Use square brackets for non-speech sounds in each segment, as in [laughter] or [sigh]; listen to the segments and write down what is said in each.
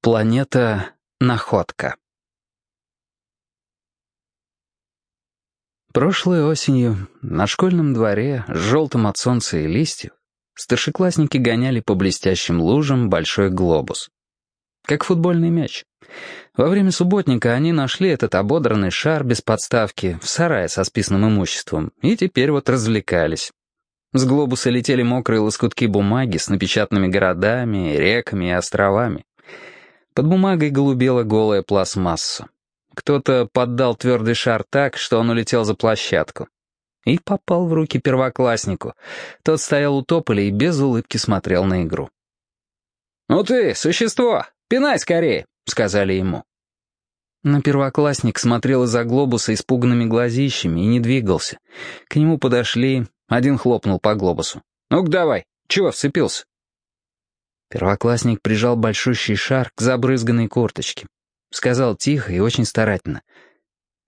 Планета Находка Прошлой осенью на школьном дворе с желтым от солнца и листьев старшеклассники гоняли по блестящим лужам большой глобус. Как футбольный мяч. Во время субботника они нашли этот ободранный шар без подставки в сарае со списанным имуществом и теперь вот развлекались. С глобуса летели мокрые лоскутки бумаги с напечатанными городами, реками и островами. Под бумагой голубела голая пластмасса. Кто-то поддал твердый шар так, что он улетел за площадку. И попал в руки первокласснику. Тот стоял у тополя и без улыбки смотрел на игру. «Ну ты, существо, пинай скорее!» — сказали ему. Но первоклассник смотрел из-за глобуса испуганными глазищами и не двигался. К нему подошли, один хлопнул по глобусу. «Ну-ка давай, чего вцепился?» Первоклассник прижал большущий шар к забрызганной курточке. Сказал тихо и очень старательно.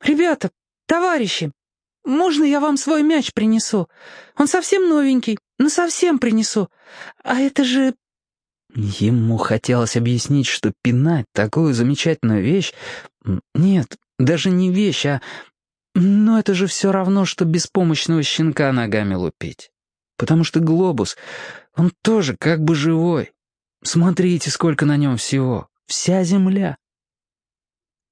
«Ребята, товарищи, можно я вам свой мяч принесу? Он совсем новенький, но совсем принесу. А это же...» Ему хотелось объяснить, что пинать такую замечательную вещь... Нет, даже не вещь, а но это же все равно, что беспомощного щенка ногами лупить. Потому что глобус, он тоже как бы живой. Смотрите, сколько на нем всего. Вся земля.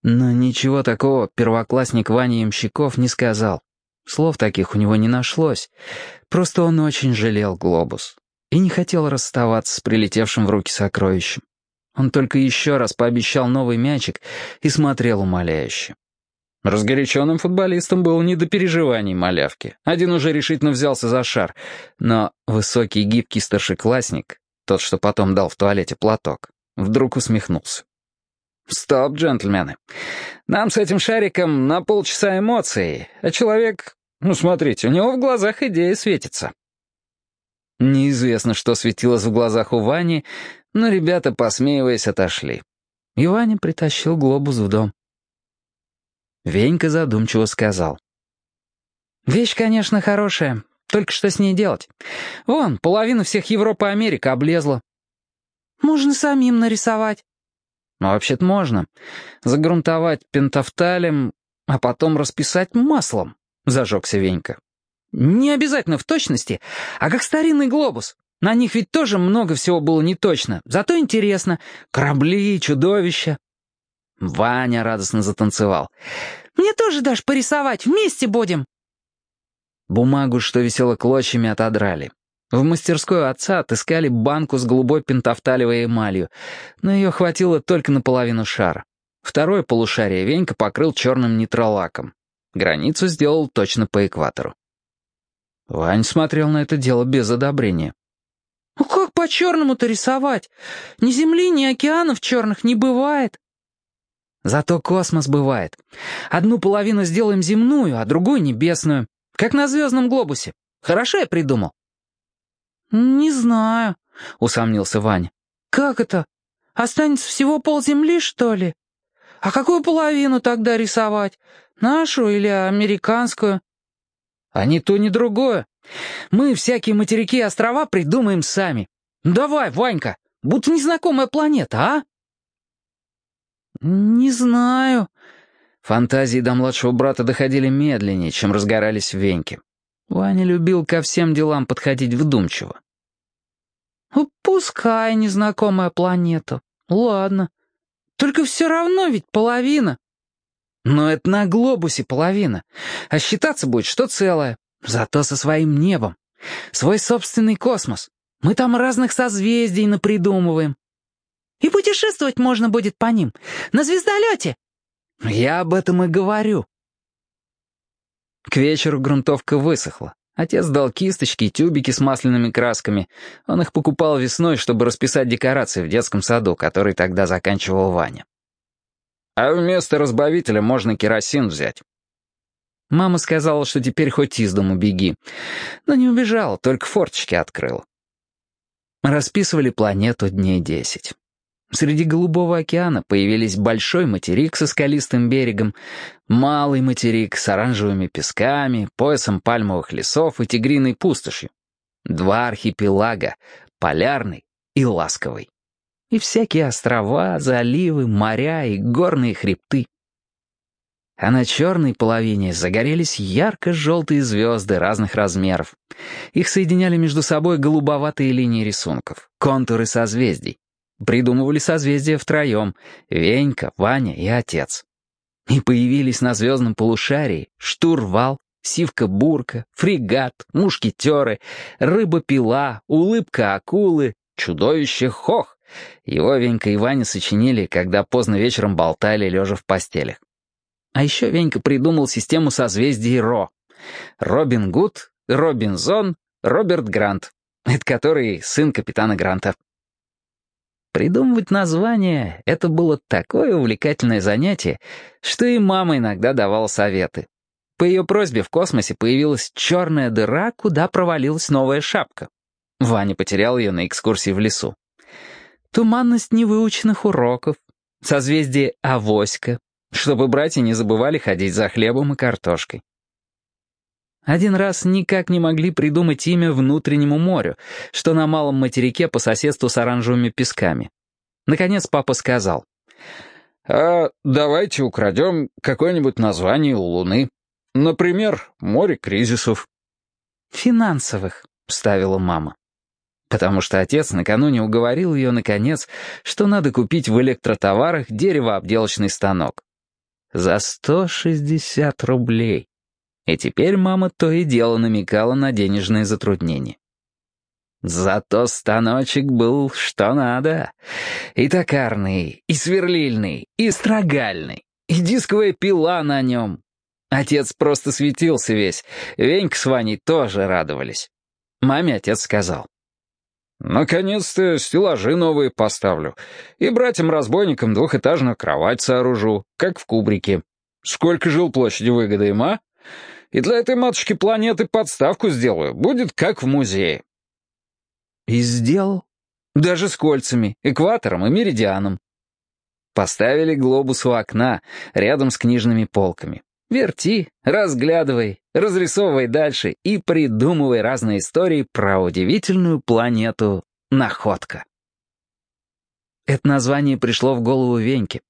Но ничего такого первоклассник Ваня Ямщиков не сказал. Слов таких у него не нашлось. Просто он очень жалел глобус. И не хотел расставаться с прилетевшим в руки сокровищем. Он только еще раз пообещал новый мячик и смотрел умоляюще. Разгоряченным футболистам было не до переживаний малявки. Один уже решительно взялся за шар. Но высокий гибкий старшеклассник, тот, что потом дал в туалете платок, вдруг усмехнулся. «Стоп, джентльмены. Нам с этим шариком на полчаса эмоций, а человек... Ну, смотрите, у него в глазах идея светится». Неизвестно, что светилось в глазах у Вани, но ребята, посмеиваясь, отошли. И Ваня притащил глобус в дом. Венька задумчиво сказал. «Вещь, конечно, хорошая, только что с ней делать? Вон, половина всех Европы и Америка облезла». «Можно самим нарисовать». «Ну, вообще-то можно. Загрунтовать пентафталем, а потом расписать маслом», — зажегся Венька. «Не обязательно в точности, а как старинный глобус. На них ведь тоже много всего было не точно, зато интересно. Корабли, чудовища». Ваня радостно затанцевал. «Мне тоже дашь порисовать, вместе будем!» Бумагу, что висела клочьями, отодрали. В мастерской отца отыскали банку с голубой пентафталевой эмалью, но ее хватило только на половину шара. Второе полушарие Венька покрыл черным нитролаком. Границу сделал точно по экватору. Вань смотрел на это дело без одобрения. «Ну как по-черному-то рисовать? Ни земли, ни океанов черных не бывает». Зато космос бывает. Одну половину сделаем земную, а другую небесную. Как на звездном глобусе. Хорошо я придумал?» «Не знаю», — усомнился Ваня. «Как это? Останется всего полземли, что ли? А какую половину тогда рисовать? Нашу или американскую?» «А ни то, ни другое. Мы всякие материки и острова придумаем сами. Давай, Ванька, будто незнакомая планета, а?» «Не знаю». Фантазии до младшего брата доходили медленнее, чем разгорались в Веньке. Ваня любил ко всем делам подходить вдумчиво. «Ну, «Пускай незнакомая планета. Ладно. Только все равно ведь половина». «Но это на глобусе половина. А считаться будет, что целое. Зато со своим небом. Свой собственный космос. Мы там разных созвездий напридумываем. И путешествовать можно будет по ним. На звездолете!» «Я об этом и говорю». К вечеру грунтовка высохла. Отец дал кисточки и тюбики с масляными красками. Он их покупал весной, чтобы расписать декорации в детском саду, который тогда заканчивал Ваня. «А вместо разбавителя можно керосин взять». Мама сказала, что теперь хоть из дому беги. Но не убежала, только форточки открыла. Расписывали планету дней десять. Среди Голубого океана появились большой материк со скалистым берегом, малый материк с оранжевыми песками, поясом пальмовых лесов и тигриной пустошью. Два архипелага — полярный и ласковый. и всякие острова, заливы, моря и горные хребты. А на черной половине загорелись ярко-желтые звезды разных размеров. Их соединяли между собой голубоватые линии рисунков, контуры созвездий. Придумывали созвездия втроем — Венька, Ваня и отец. И появились на звездном полушарии штурвал, сивка-бурка, фрегат, мушкетеры, рыба-пила, улыбка акулы, чудовище Хох. Его Венька и Ваня сочинили, когда поздно вечером болтали, лежа в постелях. А еще Венька придумал систему созвездий Ро. Робин Гуд, Робинзон, Роберт Грант. Это который сын капитана Гранта. Придумывать название — это было такое увлекательное занятие, что и мама иногда давала советы. По ее просьбе в космосе появилась черная дыра, куда провалилась новая шапка. Ваня потерял ее на экскурсии в лесу. Туманность невыученных уроков, созвездие Авоська, чтобы братья не забывали ходить за хлебом и картошкой. Один раз никак не могли придумать имя внутреннему морю, что на малом материке по соседству с оранжевыми песками. Наконец папа сказал, «А давайте украдем какое-нибудь название у Луны. Например, море кризисов». «Финансовых», — вставила мама. Потому что отец накануне уговорил ее, наконец, что надо купить в электротоварах деревообделочный станок. За 160 рублей. И теперь мама то и дело намекала на денежные затруднения. Зато станочек был что надо. И токарный, и сверлильный, и строгальный, и дисковая пила на нем. Отец просто светился весь. Венька с Ваней тоже радовались. Маме отец сказал. «Наконец-то стеллажи новые поставлю. И братьям-разбойникам двухэтажную кровать сооружу, как в кубрике. Сколько жил площади выгодаем, а?» И для этой матушки планеты подставку сделаю. Будет как в музее». И сделал. Даже с кольцами, экватором и меридианом. Поставили глобус у окна, рядом с книжными полками. Верти, разглядывай, разрисовывай дальше и придумывай разные истории про удивительную планету Находка. Это название пришло в голову Веньке.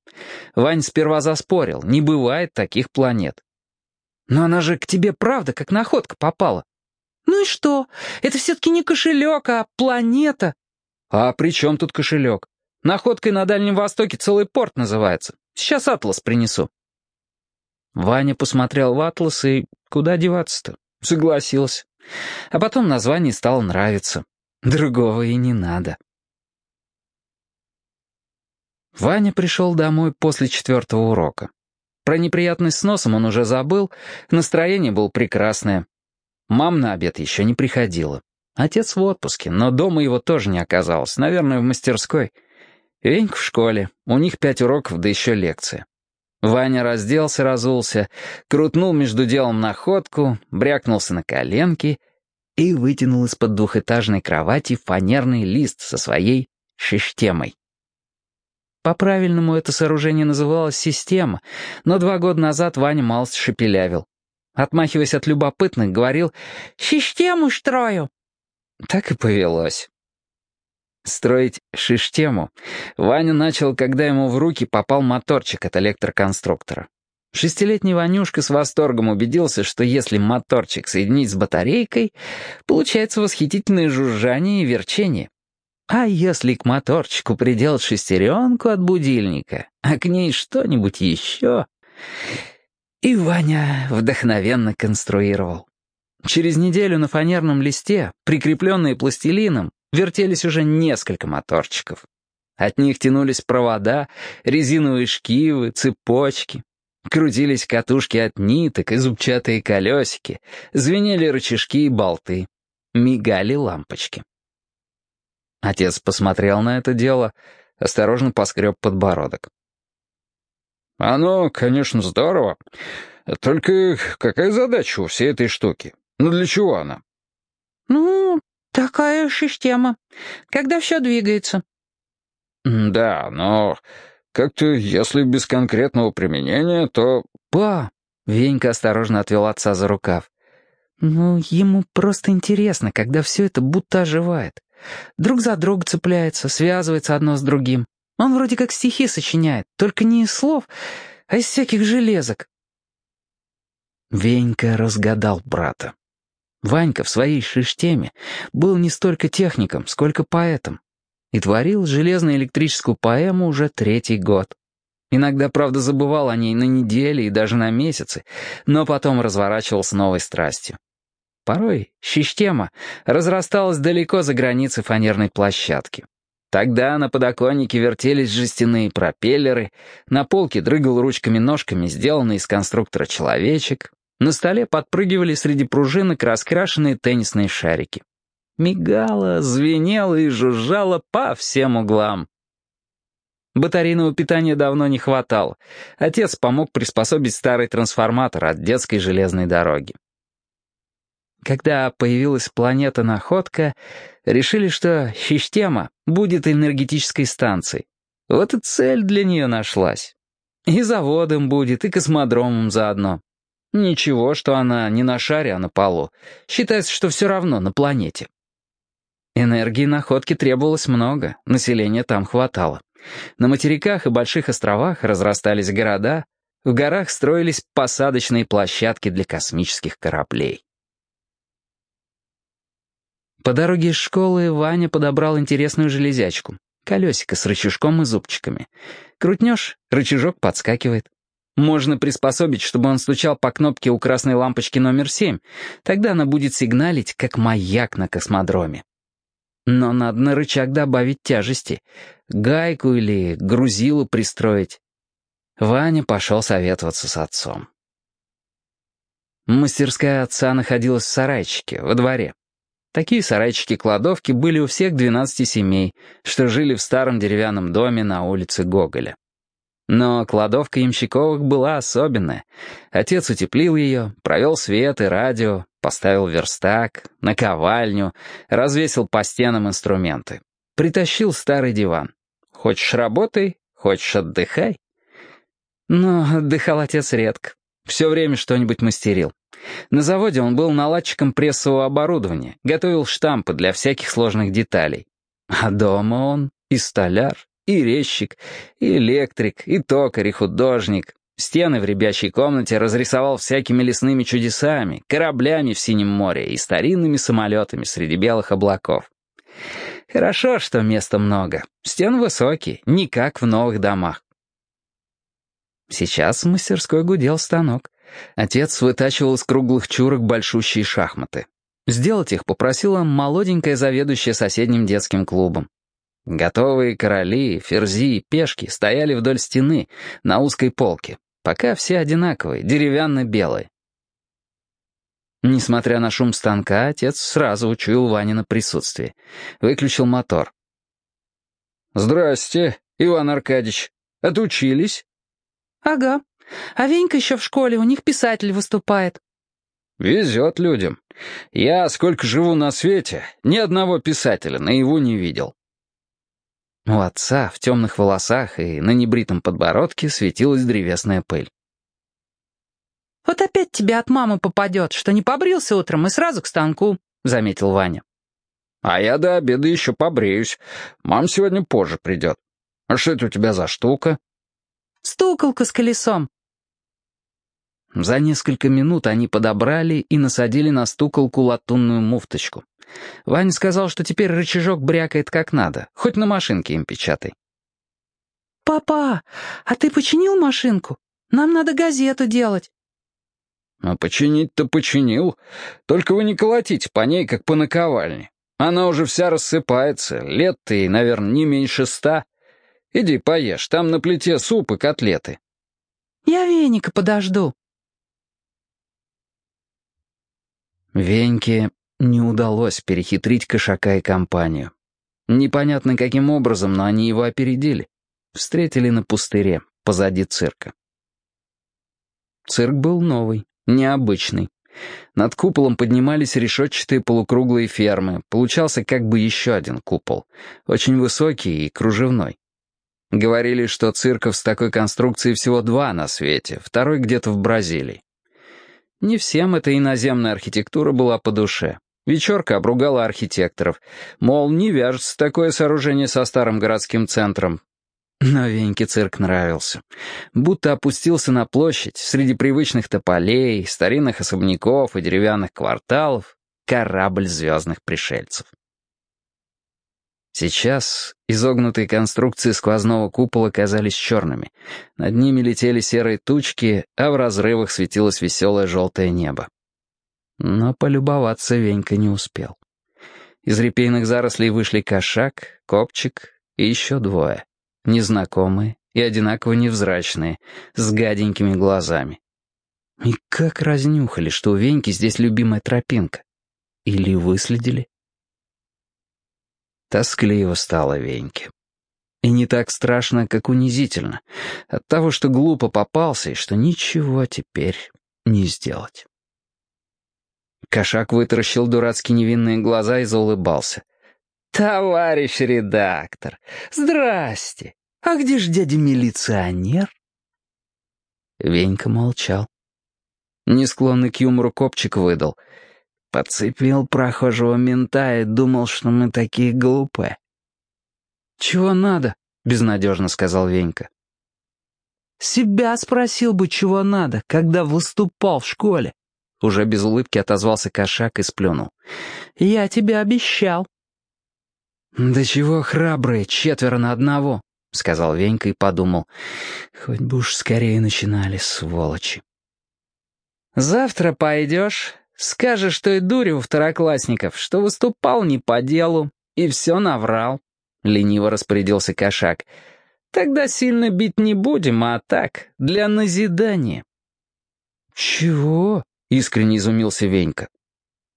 Вань сперва заспорил, не бывает таких планет. Но она же к тебе правда как находка попала. Ну и что? Это все-таки не кошелек, а планета. А при чем тут кошелек? Находкой на Дальнем Востоке целый порт называется. Сейчас атлас принесу. Ваня посмотрел в атлас и куда деваться-то? Согласился. А потом название стало нравиться. Другого и не надо. Ваня пришел домой после четвертого урока. Про неприятность с носом он уже забыл, настроение было прекрасное. Мам на обед еще не приходила. Отец в отпуске, но дома его тоже не оказалось, наверное, в мастерской. Венька в школе, у них пять уроков, да еще лекция. Ваня разделся, разулся, крутнул между делом находку, брякнулся на коленки и вытянул из-под двухэтажной кровати фанерный лист со своей шиштемой. По-правильному это сооружение называлось «система», но два года назад Ваня малость шепелявил. Отмахиваясь от любопытных, говорил «Систему строю». Так и повелось. Строить шиштему Ваня начал, когда ему в руки попал моторчик от электроконструктора. Шестилетний Ванюшка с восторгом убедился, что если моторчик соединить с батарейкой, получается восхитительное жужжание и верчение. А если к моторчику приделать шестеренку от будильника, а к ней что-нибудь еще... И Ваня вдохновенно конструировал. Через неделю на фанерном листе, прикрепленные пластилином, вертелись уже несколько моторчиков. От них тянулись провода, резиновые шкивы, цепочки. Крутились катушки от ниток и зубчатые колесики, звенели рычажки и болты, мигали лампочки. Отец посмотрел на это дело, осторожно поскреб подбородок. «Оно, конечно, здорово. Только какая задача у всей этой штуки? Ну для чего она?» «Ну, такая система, когда все двигается». «Да, но как-то, если без конкретного применения, то...» «Па!» — Венька осторожно отвел отца за рукав. «Ну, ему просто интересно, когда все это будто оживает. Друг за друга цепляется, связывается одно с другим. Он вроде как стихи сочиняет, только не из слов, а из всяких железок. Венька разгадал брата. Ванька в своей шиштеме был не столько техником, сколько поэтом. И творил железно-электрическую поэму уже третий год. Иногда, правда, забывал о ней на недели и даже на месяцы, но потом разворачивал с новой страстью. Порой щищтема разрасталась далеко за границы фанерной площадки. Тогда на подоконнике вертелись жестяные пропеллеры, на полке дрыгал ручками-ножками сделанный из конструктора человечек, на столе подпрыгивали среди пружинок раскрашенные теннисные шарики. Мигало, звенело и жужжало по всем углам. Батарейного питания давно не хватало. Отец помог приспособить старый трансформатор от детской железной дороги. Когда появилась планета-находка, решили, что система будет энергетической станцией. Вот и цель для нее нашлась. И заводом будет, и космодромом заодно. Ничего, что она не на шаре, а на полу. Считается, что все равно на планете. Энергии находки требовалось много, населения там хватало. На материках и больших островах разрастались города, в горах строились посадочные площадки для космических кораблей. По дороге из школы Ваня подобрал интересную железячку. Колесико с рычажком и зубчиками. Крутнешь, рычажок подскакивает. Можно приспособить, чтобы он стучал по кнопке у красной лампочки номер семь. Тогда она будет сигналить, как маяк на космодроме. Но надо на рычаг добавить тяжести. Гайку или грузилу пристроить. Ваня пошел советоваться с отцом. Мастерская отца находилась в сарайчике, во дворе. Такие сарайчики-кладовки были у всех 12 семей, что жили в старом деревянном доме на улице Гоголя. Но кладовка Ямщиковых была особенная. Отец утеплил ее, провел свет и радио, поставил верстак, наковальню, развесил по стенам инструменты. Притащил старый диван. Хочешь работай, хочешь отдыхай. Но отдыхал отец редко. Все время что-нибудь мастерил. На заводе он был наладчиком прессового оборудования, готовил штампы для всяких сложных деталей. А дома он и столяр, и резчик, и электрик, и токарь, и художник. Стены в ребячей комнате разрисовал всякими лесными чудесами, кораблями в синем море и старинными самолетами среди белых облаков. Хорошо, что места много. Стен высокие, не как в новых домах. Сейчас в мастерской гудел станок. Отец вытачивал из круглых чурок большущие шахматы. Сделать их попросила молоденькая заведующая соседним детским клубом. Готовые короли, ферзи и пешки стояли вдоль стены, на узкой полке. Пока все одинаковые, деревянно-белые. Несмотря на шум станка, отец сразу учуял Ванина присутствие. Выключил мотор. «Здрасте, Иван Аркадьевич. Отучились?» «Ага. А Венька еще в школе, у них писатель выступает». «Везет людям. Я, сколько живу на свете, ни одного писателя наяву не видел». У отца в темных волосах и на небритом подбородке светилась древесная пыль. «Вот опять тебе от мамы попадет, что не побрился утром и сразу к станку», — заметил Ваня. «А я до обеда еще побреюсь. Мам сегодня позже придет. А что это у тебя за штука?» Стуколка с колесом». За несколько минут они подобрали и насадили на стуколку латунную муфточку. Ваня сказал, что теперь рычажок брякает как надо, хоть на машинке им печатай. «Папа, а ты починил машинку? Нам надо газету делать». «А починить-то починил. Только вы не колотите по ней, как по наковальне. Она уже вся рассыпается, лет-то ей, наверное, не меньше ста». Иди поешь, там на плите суп и котлеты». «Я веника подожду». Веньке не удалось перехитрить кошака и компанию. Непонятно каким образом, но они его опередили. Встретили на пустыре, позади цирка. Цирк был новый, необычный. Над куполом поднимались решетчатые полукруглые фермы. Получался как бы еще один купол. Очень высокий и кружевной. Говорили, что цирков с такой конструкцией всего два на свете, второй где-то в Бразилии. Не всем эта иноземная архитектура была по душе. Вечерка обругала архитекторов. Мол, не вяжется такое сооружение со старым городским центром. Но Веньке цирк нравился. Будто опустился на площадь среди привычных тополей, старинных особняков и деревянных кварталов корабль звездных пришельцев. Сейчас изогнутые конструкции сквозного купола казались черными. Над ними летели серые тучки, а в разрывах светилось веселое желтое небо. Но полюбоваться Венька не успел. Из репейных зарослей вышли кошак, копчик и еще двое. Незнакомые и одинаково невзрачные, с гаденькими глазами. И как разнюхали, что у Веньки здесь любимая тропинка. Или выследили? Тоскливо стало Веньке. И не так страшно, как унизительно. От того, что глупо попался и что ничего теперь не сделать. Кошак вытаращил дурацки невинные глаза и заулыбался. «Товарищ редактор, здрасте! А где ж дядя милиционер?» Венька молчал. Не склонный к юмору копчик выдал. Подцепил прохожего мента и думал, что мы такие глупые. «Чего надо?» — безнадежно сказал Венька. «Себя спросил бы, чего надо, когда выступал в школе. Уже без улыбки отозвался кошак и сплюнул. «Я тебе обещал». «Да чего храбрые, четверо на одного», — сказал Венька и подумал. «Хоть бы уж скорее начинали, сволочи». «Завтра пойдешь, скажешь что и у второклассников, что выступал не по делу и все наврал», — лениво распорядился кошак. «Тогда сильно бить не будем, а так, для назидания». «Чего?» — искренне изумился Венька.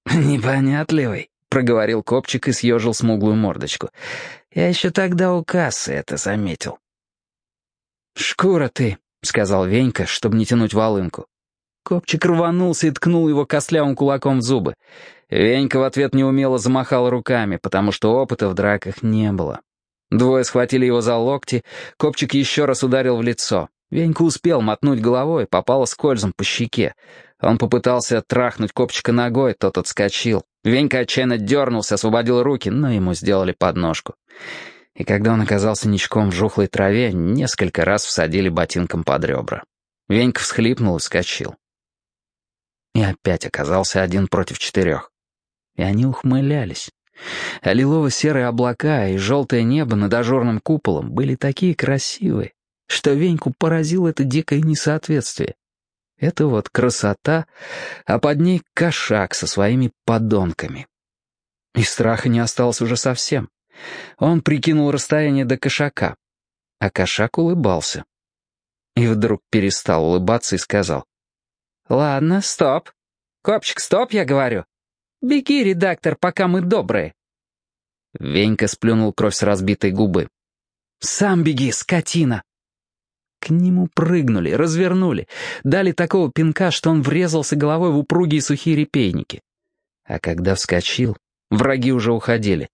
«Непонятливый», — проговорил копчик и съежил смуглую мордочку. «Я еще тогда у кассы это заметил». «Шкура ты», — сказал Венька, чтобы не тянуть волынку. Копчик рванулся и ткнул его костлявым кулаком в зубы. Венька в ответ неумело замахал руками, потому что опыта в драках не было. Двое схватили его за локти, Копчик еще раз ударил в лицо. Венька успел мотнуть головой, попало скользом по щеке. Он попытался трахнуть копчика ногой, тот отскочил. Венька отчаянно дернулся, освободил руки, но ему сделали подножку. И когда он оказался ничком в жухлой траве, несколько раз всадили ботинком под ребра. Венька всхлипнул и вскочил. И опять оказался один против четырех. И они ухмылялись. А лилово-серые облака и желтое небо над ажурным куполом были такие красивые, что Веньку поразило это дикое несоответствие. Это вот красота, а под ней кошак со своими подонками. И страха не осталось уже совсем. Он прикинул расстояние до кошака, а кошак улыбался. И вдруг перестал улыбаться и сказал. «Ладно, стоп. Копчик, стоп, я говорю. Беги, редактор, пока мы добрые». Венька сплюнул кровь с разбитой губы. «Сам беги, скотина!» К нему прыгнули, развернули, дали такого пинка, что он врезался головой в упругие сухие репейники. А когда вскочил, враги уже уходили.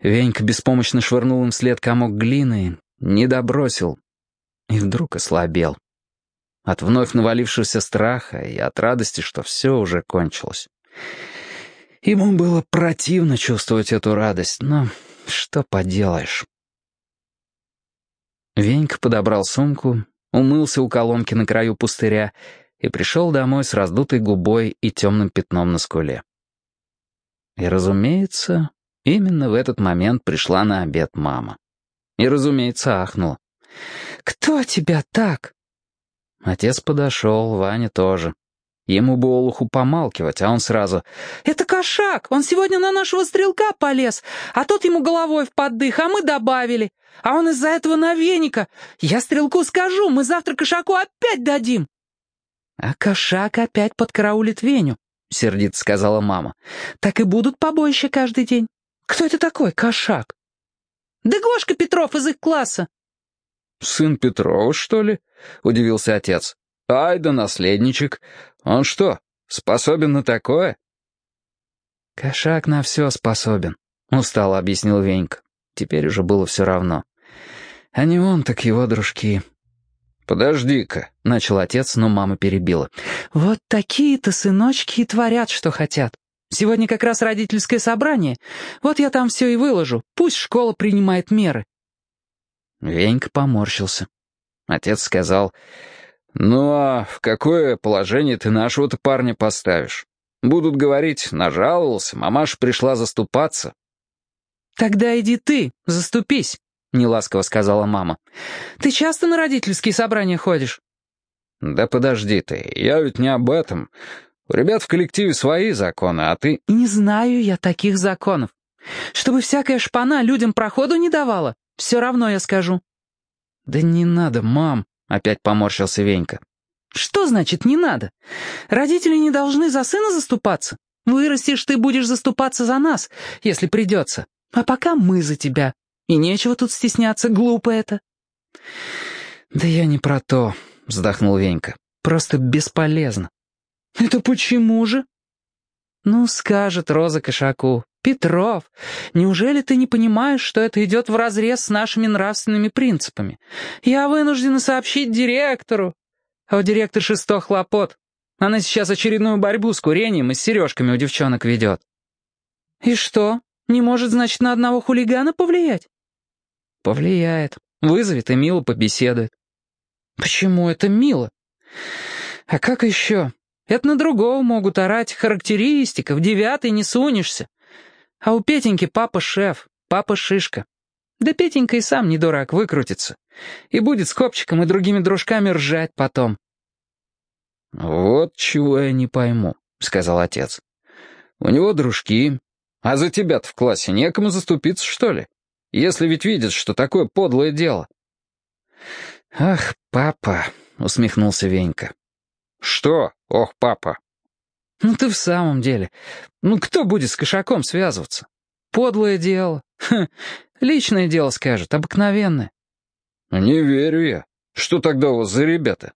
Венька беспомощно швырнул им вслед комок глины, не добросил и вдруг ослабел. От вновь навалившегося страха и от радости, что все уже кончилось. Ему было противно чувствовать эту радость, но что поделаешь. Венька подобрал сумку, умылся у колонки на краю пустыря и пришел домой с раздутой губой и темным пятном на скуле. И, разумеется, именно в этот момент пришла на обед мама. И, разумеется, ахнула. «Кто тебя так?» Отец подошел, Ваня тоже. Ему бы Олуху помалкивать, а он сразу «Это кошак! Он сегодня на нашего стрелка полез, а тот ему головой в поддых, а мы добавили. А он из-за этого на веника. Я стрелку скажу, мы завтра кошаку опять дадим». «А кошак опять подкараулит Веню», — сердито сказала мама. «Так и будут побоища каждый день. Кто это такой, кошак?» «Да Гошка Петров из их класса». «Сын Петрова, что ли?» — удивился отец. «Ай да наследничек. Он что, способен на такое?» «Кошак на все способен», — устало объяснил Венька. Теперь уже было все равно. А не он, так его дружки. «Подожди-ка», — начал отец, но мама перебила. «Вот такие-то сыночки и творят, что хотят. Сегодня как раз родительское собрание. Вот я там все и выложу. Пусть школа принимает меры». Венька поморщился. Отец сказал, «Ну а в какое положение ты нашего-то парня поставишь? Будут говорить, нажаловался, мамаша пришла заступаться». «Тогда иди ты, заступись», — неласково сказала мама. «Ты часто на родительские собрания ходишь?» «Да подожди ты, я ведь не об этом. У ребят в коллективе свои законы, а ты...» «Не знаю я таких законов. Чтобы всякая шпана людям проходу не давала, все равно я скажу». «Да не надо, мам», — опять поморщился Венька. «Что значит «не надо»? Родители не должны за сына заступаться. Вырастешь, ты будешь заступаться за нас, если придется. А пока мы за тебя. И нечего тут стесняться, глупо это». «Да я не про то», — вздохнул Венька. «Просто бесполезно». «Это почему же?» «Ну, скажет Роза Кошаку. Петров, неужели ты не понимаешь, что это идет вразрез с нашими нравственными принципами? Я вынуждена сообщить директору». А у директорши сто хлопот. Она сейчас очередную борьбу с курением и с сережками у девчонок ведет. «И что, не может, значит, на одного хулигана повлиять?» «Повлияет. Вызовет и мило побеседует». «Почему это мило?» «А как еще? Это на другого могут орать. Характеристика, в девятый не сунешься. А у Петеньки папа шеф, папа шишка. Да Петенька и сам не дурак, выкрутится. И будет с Копчиком и другими дружками ржать потом». «Вот чего я не пойму», — сказал отец. «У него дружки. А за тебя-то в классе некому заступиться, что ли? Если ведь видят, что такое подлое дело». «Ах, папа», — усмехнулся Венька. «Что? Ох, папа!» «Ну ты в самом деле. Ну кто будет с кошаком связываться? Подлое дело. Ха, личное дело, скажет, обыкновенное». «Не верю я. Что тогда у вас за ребята?»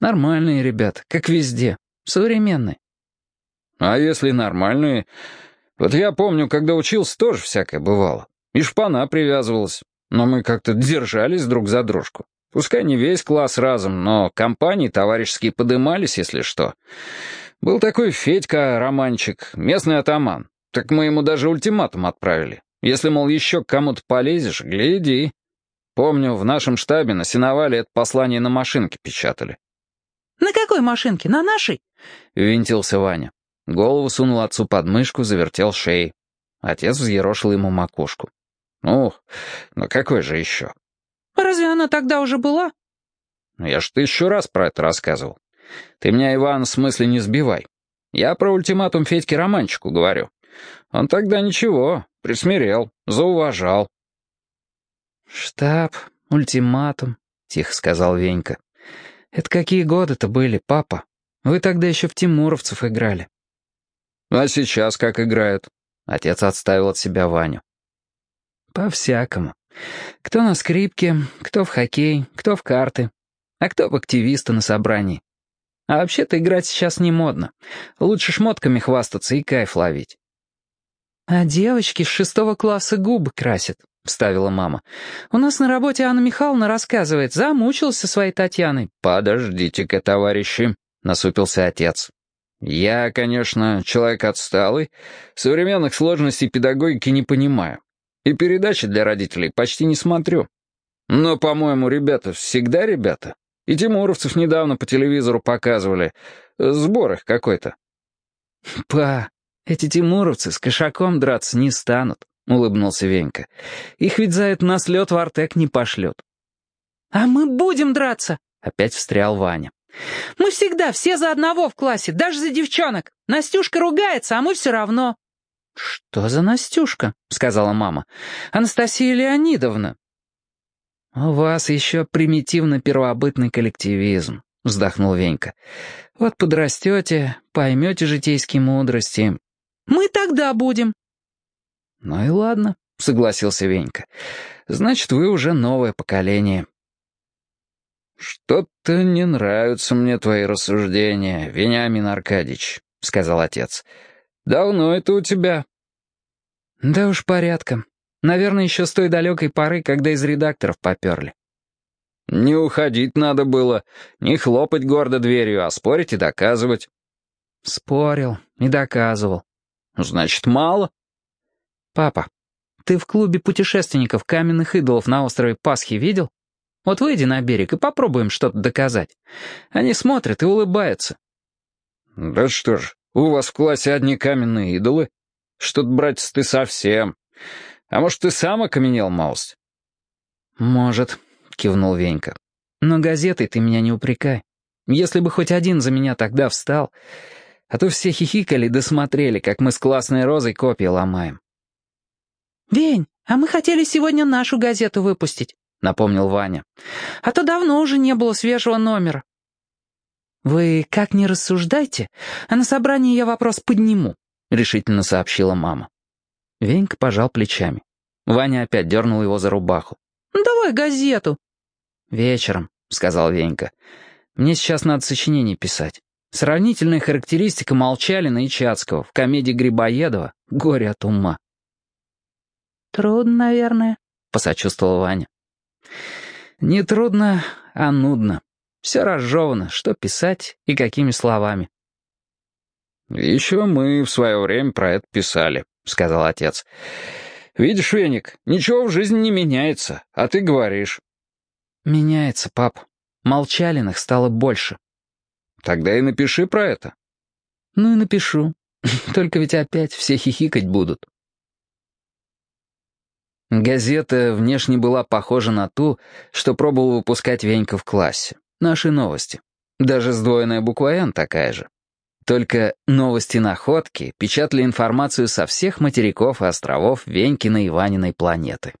«Нормальные ребята, как везде. Современные». «А если нормальные? Вот я помню, когда учился, тоже всякое бывало. И шпана привязывалась. Но мы как-то держались друг за дружку. Пускай не весь класс разом, но компании товарищеские подымались, если что. Был такой Федька, романчик, местный атаман. Так мы ему даже ультиматум отправили. Если, мол, еще к кому-то полезешь, гляди. Помню, в нашем штабе на сеновале это послание на машинке печатали. «На какой машинке? На нашей?» — винтился Ваня. Голову сунул отцу под мышку, завертел шеей. Отец взъерошил ему макушку. «Ну, ну какой же еще?» «Разве она тогда уже была?» «Ну, «Я ж тысячу раз про это рассказывал. Ты меня, Иван, в смысле не сбивай. Я про ультиматум Федьке Романчику говорю. Он тогда ничего, присмирел, зауважал». «Штаб, ультиматум», — тихо сказал Венька. «Это какие годы-то были, папа? Вы тогда еще в Тимуровцев играли». «А сейчас как играют?» Отец отставил от себя Ваню. «По-всякому. Кто на скрипке, кто в хоккей, кто в карты, а кто в активиста на собрании. А вообще-то играть сейчас не модно. Лучше шмотками хвастаться и кайф ловить». «А девочки с шестого класса губы красят», — вставила мама. «У нас на работе Анна Михайловна рассказывает, замучился своей Татьяной». «Подождите-ка, товарищи», — насупился отец. «Я, конечно, человек отсталый, современных сложностей педагогики не понимаю. И передачи для родителей почти не смотрю. Но, по-моему, ребята всегда ребята. И тимуровцев недавно по телевизору показывали. Сбор их какой-то». «Па, эти тимуровцы с кошаком драться не станут», — улыбнулся Венька. «Их ведь за это на слет в Артек не пошлют». «А мы будем драться», — опять встрял Ваня. Мы всегда все за одного в классе, даже за девчонок. Настюшка ругается, а мы все равно». «Что за Настюшка?» — сказала мама. «Анастасия Леонидовна». «У вас еще примитивно-первобытный коллективизм», — вздохнул Венька. «Вот подрастете, поймете житейские мудрости». «Мы тогда будем». «Ну и ладно», — согласился Венька. «Значит, вы уже новое поколение». «Что-то не нравятся мне твои рассуждения, Вениамин Аркадьевич», — сказал отец. «Давно это у тебя?» «Да уж порядком. Наверное, еще с той далекой поры, когда из редакторов поперли». «Не уходить надо было, не хлопать гордо дверью, а спорить и доказывать». «Спорил и доказывал. Значит, мало. Папа, ты в клубе путешественников каменных идолов на острове Пасхи видел? Вот выйди на берег и попробуем что-то доказать. Они смотрят и улыбаются. Да что ж, у вас в классе одни каменные идолы. Что-то, братец, ты совсем. А может, ты сам окаменел, Маус? Может, кивнул Венька. Но газетой ты меня не упрекай. Если бы хоть один за меня тогда встал... А то все хихикали да смотрели, как мы с классной розой копии ломаем. «Вень, а мы хотели сегодня нашу газету выпустить», — напомнил Ваня. «А то давно уже не было свежего номера». «Вы как не рассуждайте, а на собрании я вопрос подниму», — решительно сообщила мама. Венька пожал плечами. Ваня опять дернул его за рубаху. «Ну давай газету». «Вечером», — сказал Венька. «Мне сейчас надо сочинение писать. Сравнительная характеристика Молчалина и Чацкого в комедии Грибоедова «Горе от ума». «Трудно, наверное», — посочувствовал Ваня. «Не трудно, а нудно. Все разжевано, что писать и какими словами». «Еще мы в свое время про это писали», — сказал отец. «Видишь, Веник, ничего в жизни не меняется, а ты говоришь». «Меняется, пап. Молчалиных стало больше». Тогда и напиши про это. Ну и напишу. [laughs] Только ведь опять все хихикать будут. Газета внешне была похожа на ту, что пробовал выпускать Венька в классе. Наши новости. Даже сдвоенная буква «Н» такая же. Только новости-находки печатали информацию со всех материков и островов Венькиной и Ваниной планеты.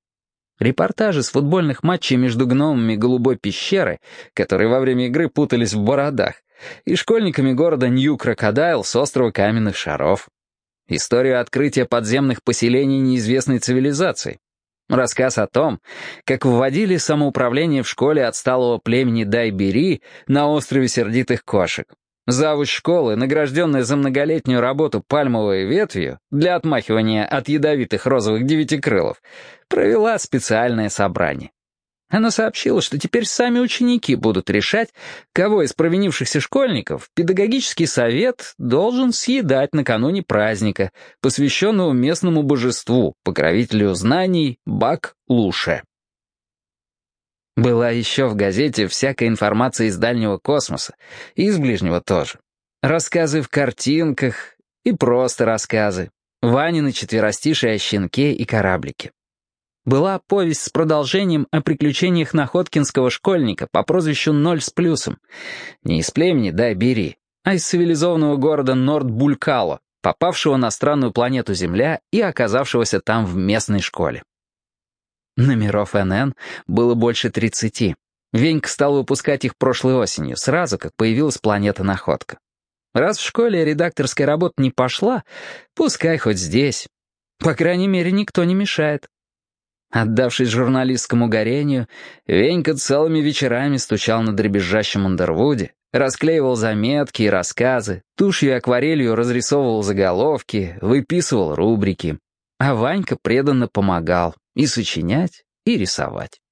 Репортажи с футбольных матчей между гномами Голубой пещеры, которые во время игры путались в бородах, и школьниками города Нью-Крокодайл с острова Каменных Шаров. Историю открытия подземных поселений неизвестной цивилизации. Рассказ о том, как вводили самоуправление в школе отсталого племени Дайбери на острове Сердитых Кошек. Завуч школы, награжденная за многолетнюю работу пальмовой ветвью для отмахивания от ядовитых розовых девятикрылов, провела специальное собрание. Она сообщила, что теперь сами ученики будут решать, кого из провинившихся школьников педагогический совет должен съедать накануне праздника, посвященного местному божеству, покровителю знаний Бак-Луше. Была еще в газете всякая информация из дальнего космоса, и из ближнего тоже. Рассказы в картинках и просто рассказы. Ванины четверостишие о щенке и кораблике была повесть с продолжением о приключениях находкинского школьника по прозвищу Ноль с плюсом. Не из племени, дай бери, а из цивилизованного города Норд-Булькало, попавшего на странную планету Земля и оказавшегося там в местной школе. Номеров НН было больше 30. Венька стал выпускать их прошлой осенью, сразу как появилась планета-находка. Раз в школе редакторская работа не пошла, пускай хоть здесь. По крайней мере, никто не мешает. Отдавшись журналистскому горению, Венька целыми вечерами стучал на дребезжащем Андервуде, расклеивал заметки и рассказы, тушью и акварелью разрисовывал заголовки, выписывал рубрики. А Ванька преданно помогал и сочинять, и рисовать.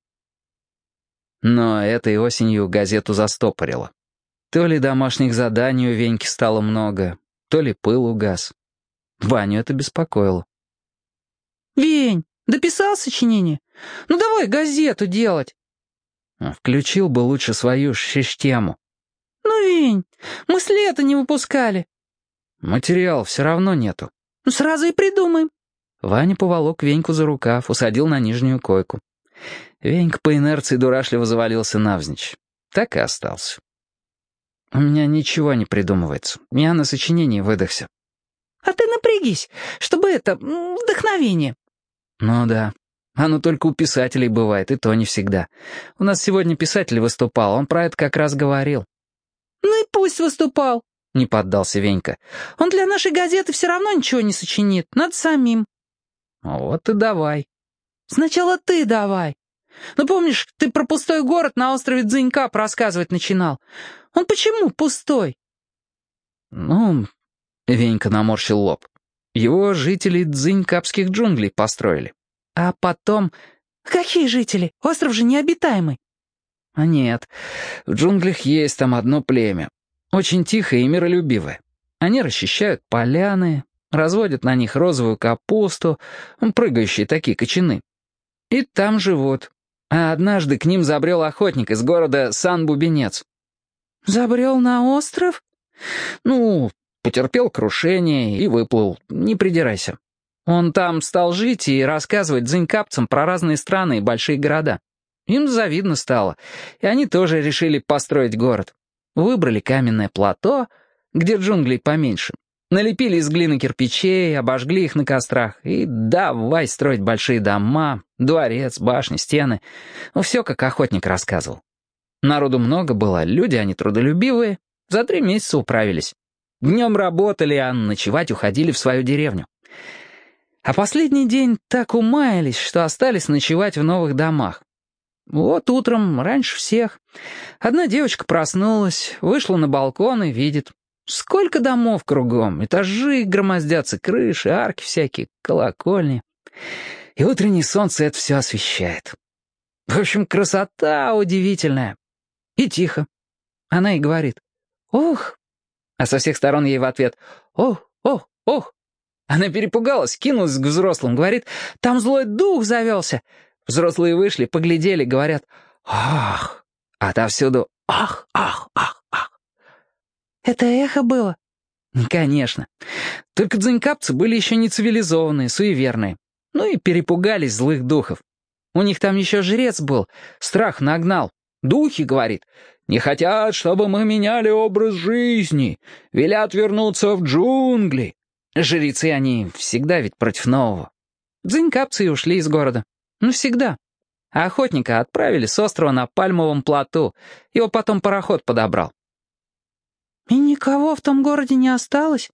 Но этой осенью газету застопорило. То ли домашних заданий у Веньки стало много, то ли пыл угас. Ваню это беспокоило. «Вень, Дописал сочинение? Ну давай газету делать. Включил бы лучше свою систему. Ну, Вень, мы с лета не выпускали. Материал все равно нету. Ну сразу и придумаем. Ваня поволок Веньку за рукав, усадил на нижнюю койку. Венька по инерции дурашливо завалился навзничь. Так и остался. У меня ничего не придумывается. Я на сочинении выдохся. А ты напрягись, чтобы это, вдохновение. «Ну да. Оно только у писателей бывает, и то не всегда. У нас сегодня писатель выступал, он про это как раз говорил». «Ну и пусть выступал», — не поддался Венька. «Он для нашей газеты все равно ничего не сочинит, надо самим». «Вот и давай». «Сначала ты давай. Ну помнишь, ты про пустой город на острове Дзынька рассказывать начинал. Он почему пустой?» «Ну...» — Венька наморщил лоб. Его жители дзынькапских джунглей построили. А потом... Какие жители? Остров же необитаемый. А нет, в джунглях есть там одно племя. Очень тихое и миролюбивое. Они расчищают поляны, разводят на них розовую капусту, прыгающие такие кочаны. И там живут. А однажды к ним забрел охотник из города Сан-Бубенец. «Забрел на остров?» «Ну, потерпел крушение и выплыл, не придирайся. Он там стал жить и рассказывать дзынькапцам про разные страны и большие города. Им завидно стало, и они тоже решили построить город. Выбрали каменное плато, где джунглей поменьше. Налепили из глины кирпичей, обожгли их на кострах и давай строить большие дома, дворец, башни, стены. Ну, все, как охотник рассказывал. Народу много было, люди они трудолюбивые, за три месяца управились. Днем работали, а ночевать уходили в свою деревню. А последний день так умаялись, что остались ночевать в новых домах. Вот утром, раньше всех, одна девочка проснулась, вышла на балкон и видит. Сколько домов кругом, этажи громоздятся, крыши, арки всякие, колокольни. И утреннее солнце это все освещает. В общем, красота удивительная. И тихо. Она и говорит «Ох!» А со всех сторон ей в ответ «Ох, ох, ох!» Она перепугалась, кинулась к взрослым, говорит «Там злой дух завелся!» Взрослые вышли, поглядели, говорят «Ах!» А отовсюду «Ах, ах, ах, ах!» «Это эхо было?» «Конечно. Только дзынькапцы были еще не цивилизованные, суеверные. Ну и перепугались злых духов. У них там еще жрец был, страх нагнал. Духи, говорит, не хотят, чтобы мы меняли образ жизни, велят вернуться в джунгли. Жрецы они всегда ведь против нового. Дзынькапцы ушли из города. Ну, всегда. А охотника отправили с острова на Пальмовом плоту. Его потом пароход подобрал. «И никого в том городе не осталось?»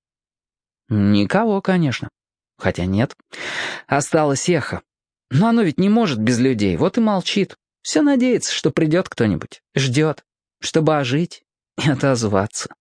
«Никого, конечно. Хотя нет. Осталось эхо. Но оно ведь не может без людей, вот и молчит. Все надеется, что придет кто-нибудь. Ждет, чтобы ожить и отозваться».